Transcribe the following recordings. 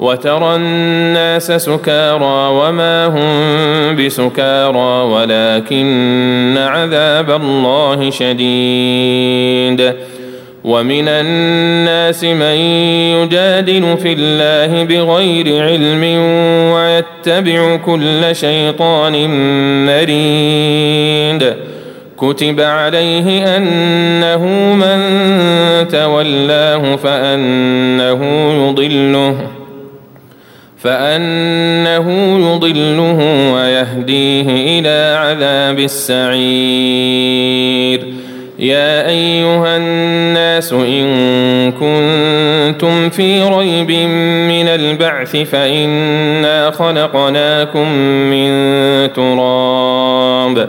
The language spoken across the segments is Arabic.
وترى الناس سكارى وما هم بسكارى ولكن عذاب الله شديد. ومن الناس من يجادل في الله بغير علم ويتبع كل شيطان مريد. كتب عليه أنه من تولاه فأنه يضله. فانه يضله ويهديه إلى عذاب السعير يا ايها الناس ان كنتم في ريب من البعث فانا خلقناكم من تراب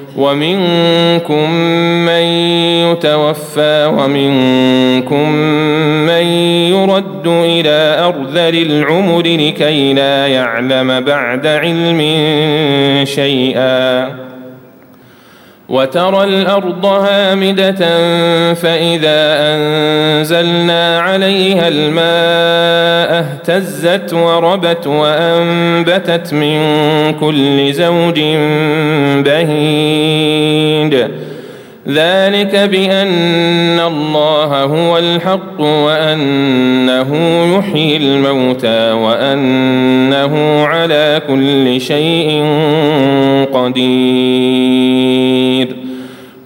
ومنكم من يتوفى ومنكم من يرد إلى أرذل العمر لكي لا يعلم بعد علم شيئا. وترى الأرض هامدة فإذا أنزلنا عليها الماء اهتزت وربت وأنبتت من كل زوج بهيج. ذلك بأن الله هو الحق وأنه يحيي الموتى وأنه على كل شيء قدير.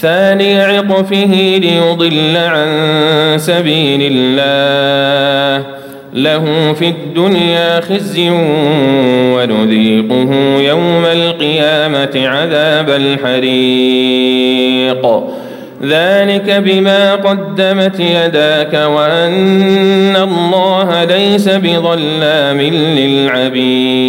ثاني عطفه ليضل عن سبيل الله. له في الدنيا خزي ونذيقه يوم القيامة عذاب الحريق. ذلك بما قدمت يداك وأن الله ليس بظلام للعبيد.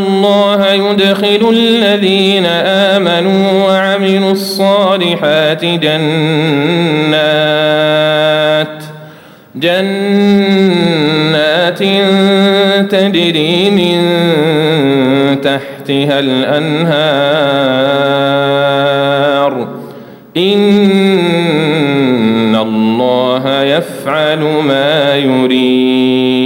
يدخل الذين امنوا وعملوا الصالحات جنات جنات تجري من تحتها الانهار ان الله يفعل ما يريد